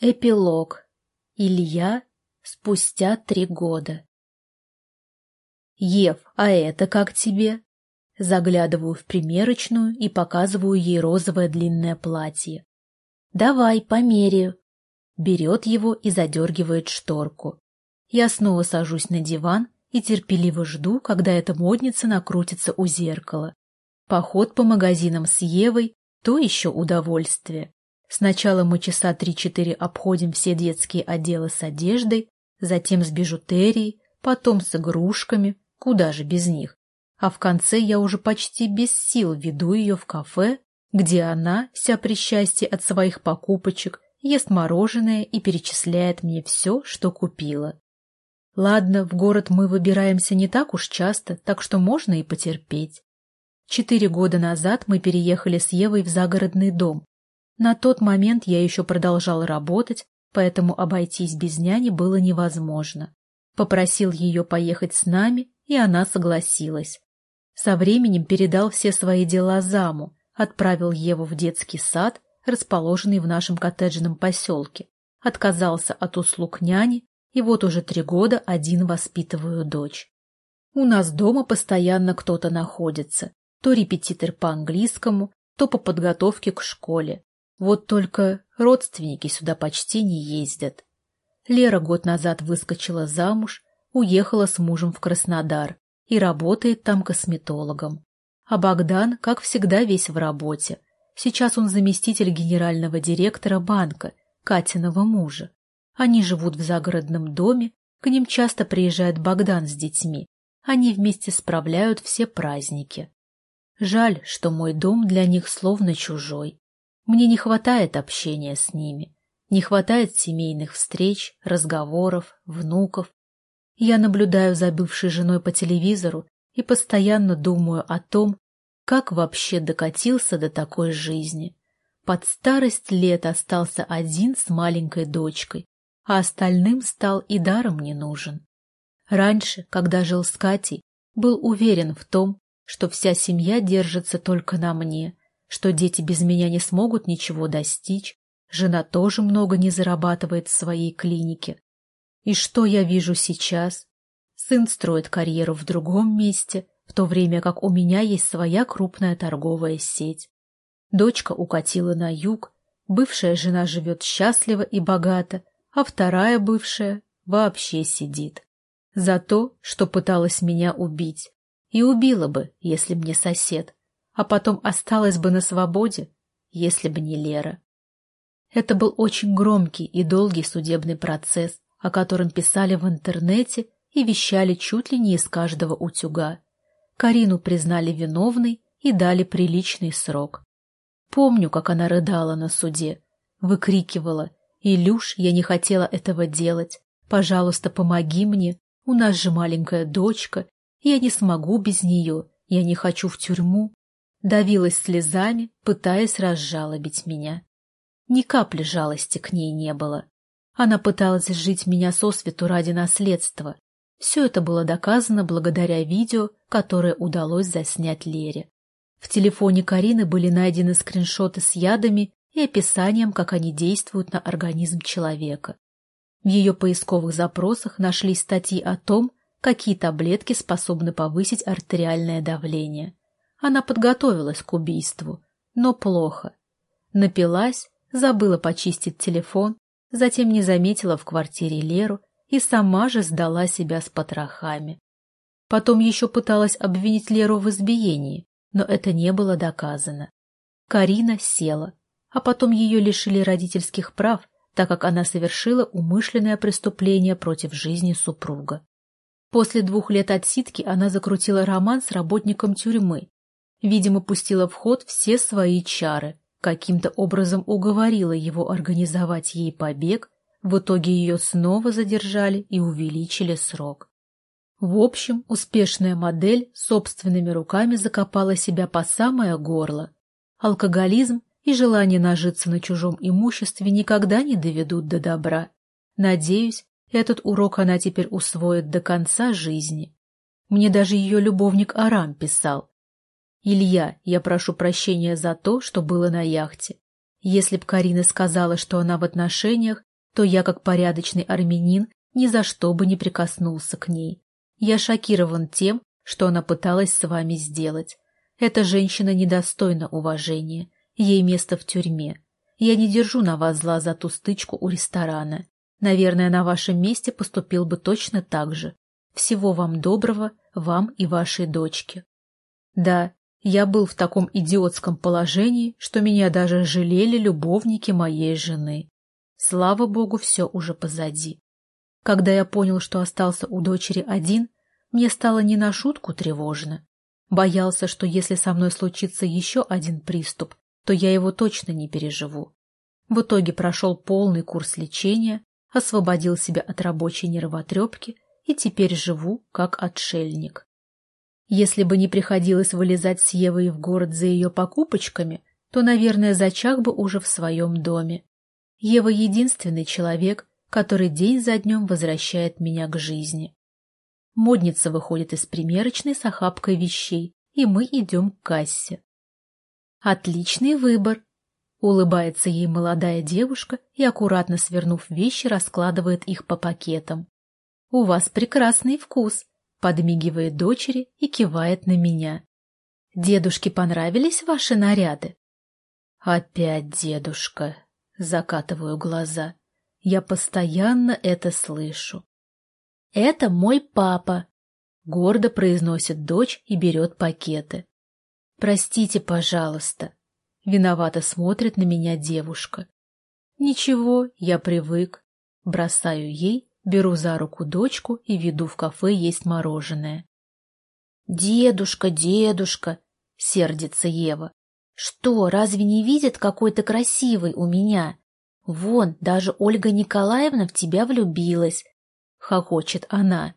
Эпилог. Илья спустя три года. «Ев, а это как тебе?» Заглядываю в примерочную и показываю ей розовое длинное платье. «Давай, померяю». Берет его и задергивает шторку. Я снова сажусь на диван и терпеливо жду, когда эта модница накрутится у зеркала. Поход по магазинам с Евой — то еще удовольствие. Сначала мы часа три-четыре обходим все детские отделы с одеждой, затем с бижутерией, потом с игрушками, куда же без них. А в конце я уже почти без сил веду ее в кафе, где она, вся при счастье от своих покупочек, ест мороженое и перечисляет мне все, что купила. Ладно, в город мы выбираемся не так уж часто, так что можно и потерпеть. Четыре года назад мы переехали с Евой в загородный дом, на тот момент я еще продолжал работать, поэтому обойтись без няни было невозможно. Попросил ее поехать с нами, и она согласилась. Со временем передал все свои дела заму, отправил Еву в детский сад, расположенный в нашем коттеджном поселке, отказался от услуг няни, и вот уже три года один воспитываю дочь. У нас дома постоянно кто-то находится, то репетитор по английскому, то по подготовке к школе. Вот только родственники сюда почти не ездят. Лера год назад выскочила замуж, уехала с мужем в Краснодар и работает там косметологом. А Богдан, как всегда, весь в работе. Сейчас он заместитель генерального директора банка, Катиного мужа. Они живут в загородном доме, к ним часто приезжает Богдан с детьми. Они вместе справляют все праздники. Жаль, что мой дом для них словно чужой. Мне не хватает общения с ними, не хватает семейных встреч, разговоров, внуков. Я наблюдаю за бывшей женой по телевизору и постоянно думаю о том, как вообще докатился до такой жизни. Под старость лет остался один с маленькой дочкой, а остальным стал и даром не нужен. Раньше, когда жил с Катей, был уверен в том, что вся семья держится только на мне, что дети без меня не смогут ничего достичь, жена тоже много не зарабатывает в своей клинике. И что я вижу сейчас? Сын строит карьеру в другом месте, в то время как у меня есть своя крупная торговая сеть. Дочка укатила на юг, бывшая жена живет счастливо и богато, а вторая бывшая вообще сидит. За то, что пыталась меня убить. И убила бы, если мне сосед а потом осталась бы на свободе, если бы не Лера. Это был очень громкий и долгий судебный процесс, о котором писали в интернете и вещали чуть ли не из каждого утюга. Карину признали виновной и дали приличный срок. Помню, как она рыдала на суде, выкрикивала «Илюш, я не хотела этого делать, пожалуйста, помоги мне, у нас же маленькая дочка, я не смогу без нее, я не хочу в тюрьму, давилась слезами, пытаясь разжалобить меня. Ни капли жалости к ней не было. Она пыталась жить меня сосвету ради наследства. Все это было доказано благодаря видео, которое удалось заснять Лере. В телефоне Карины были найдены скриншоты с ядами и описанием, как они действуют на организм человека. В ее поисковых запросах нашлись статьи о том, какие таблетки способны повысить артериальное давление. Она подготовилась к убийству, но плохо. Напилась, забыла почистить телефон, затем не заметила в квартире Леру и сама же сдала себя с потрохами. Потом еще пыталась обвинить Леру в избиении, но это не было доказано. Карина села, а потом ее лишили родительских прав, так как она совершила умышленное преступление против жизни супруга. После двух лет отсидки она закрутила роман с работником тюрьмы, Видимо, пустила в ход все свои чары, каким-то образом уговорила его организовать ей побег, в итоге ее снова задержали и увеличили срок. В общем, успешная модель собственными руками закопала себя по самое горло. Алкоголизм и желание нажиться на чужом имуществе никогда не доведут до добра. Надеюсь, этот урок она теперь усвоит до конца жизни. Мне даже ее любовник Арам писал, «Илья, я прошу прощения за то, что было на яхте. Если б Карина сказала, что она в отношениях, то я, как порядочный армянин, ни за что бы не прикоснулся к ней. Я шокирован тем, что она пыталась с вами сделать. Эта женщина недостойна уважения. Ей место в тюрьме. Я не держу на вас зла за ту стычку у ресторана. Наверное, на вашем месте поступил бы точно так же. Всего вам доброго, вам и вашей дочке. Да, я был в таком идиотском положении, что меня даже жалели любовники моей жены. Слава богу, все уже позади. Когда я понял, что остался у дочери один, мне стало не на шутку тревожно. Боялся, что если со мной случится еще один приступ, то я его точно не переживу. В итоге прошел полный курс лечения, освободил себя от рабочей нервотрепки и теперь живу как отшельник. Если бы не приходилось вылезать с Евой в город за ее покупочками, то, наверное, зачах бы уже в своем доме. Ева — единственный человек, который день за днем возвращает меня к жизни. Модница выходит из примерочной с охапкой вещей, и мы идем к кассе. «Отличный выбор!» — улыбается ей молодая девушка и, аккуратно свернув вещи, раскладывает их по пакетам. «У вас прекрасный вкус!» Подмигивает дочери и кивает на меня. «Дедушке понравились ваши наряды?» «Опять дедушка!» — закатываю глаза. Я постоянно это слышу. «Это мой папа!» — гордо произносит дочь и берет пакеты. «Простите, пожалуйста!» — виновато смотрит на меня девушка. «Ничего, я привык». Бросаю ей Беру за руку дочку и веду в кафе есть мороженое. «Дедушка, дедушка!» — сердится Ева. «Что, разве не видит, какой ты красивый у меня? Вон, даже Ольга Николаевна в тебя влюбилась!» — хохочет она.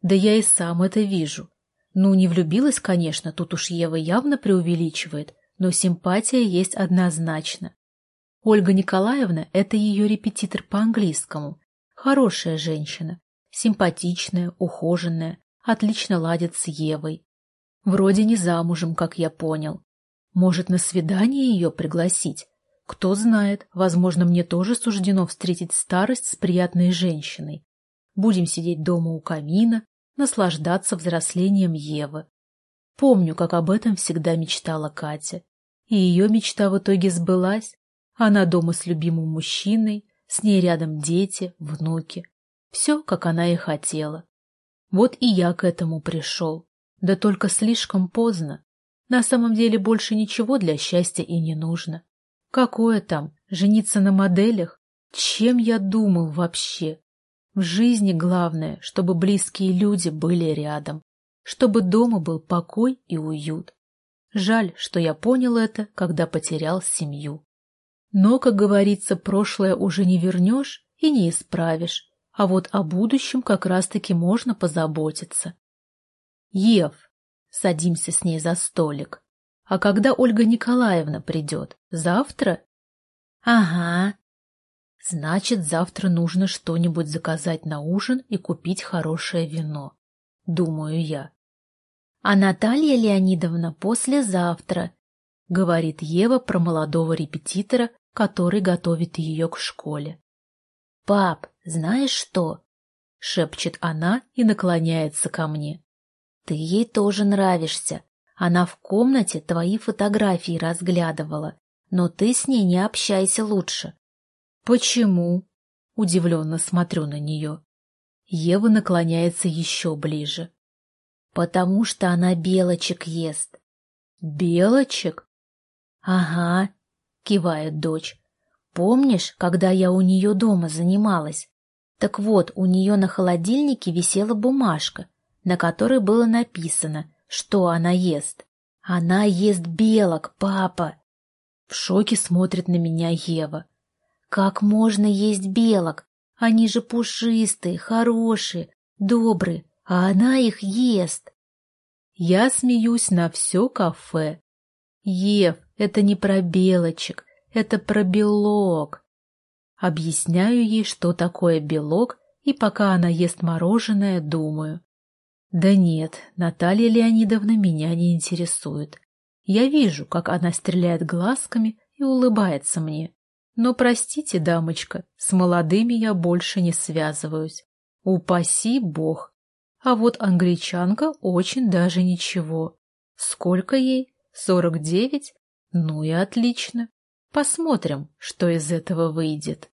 «Да я и сам это вижу. Ну, не влюбилась, конечно, тут уж Ева явно преувеличивает, но симпатия есть однозначно. Ольга Николаевна — это ее репетитор по английскому, Хорошая женщина, симпатичная, ухоженная, отлично ладит с Евой. Вроде не замужем, как я понял. Может, на свидание ее пригласить? Кто знает, возможно, мне тоже суждено встретить старость с приятной женщиной. Будем сидеть дома у камина, наслаждаться взрослением Евы. Помню, как об этом всегда мечтала Катя. И ее мечта в итоге сбылась. Она дома с любимым мужчиной, с ней рядом дети, внуки. Все, как она и хотела. Вот и я к этому пришел. Да только слишком поздно. На самом деле больше ничего для счастья и не нужно. Какое там, жениться на моделях? Чем я думал вообще? В жизни главное, чтобы близкие люди были рядом, чтобы дома был покой и уют. Жаль, что я понял это, когда потерял семью. Но, как говорится, прошлое уже не вернешь и не исправишь, а вот о будущем как раз-таки можно позаботиться. Ев, садимся с ней за столик. А когда Ольга Николаевна придет? Завтра? Ага. Значит, завтра нужно что-нибудь заказать на ужин и купить хорошее вино. Думаю я. А Наталья Леонидовна послезавтра, говорит Ева про молодого репетитора, который готовит ее к школе. «Пап, знаешь что?» — шепчет она и наклоняется ко мне. «Ты ей тоже нравишься. Она в комнате твои фотографии разглядывала, но ты с ней не общайся лучше». «Почему?» — удивленно смотрю на нее. Ева наклоняется еще ближе. «Потому что она белочек ест». «Белочек?» «Ага», — кивает дочь. «Помнишь, когда я у нее дома занималась? Так вот, у нее на холодильнике висела бумажка, на которой было написано, что она ест. Она ест белок, папа!» В шоке смотрит на меня Ева. «Как можно есть белок? Они же пушистые, хорошие, добрые, а она их ест!» Я смеюсь на все кафе. Ев, это не про белочек, это про белок. Объясняю ей, что такое белок, и пока она ест мороженое, думаю. Да нет, Наталья Леонидовна меня не интересует. Я вижу, как она стреляет глазками и улыбается мне. Но простите, дамочка, с молодыми я больше не связываюсь. Упаси бог. А вот англичанка очень даже ничего. Сколько ей? Сорок девять? Ну и отлично. Посмотрим, что из этого выйдет.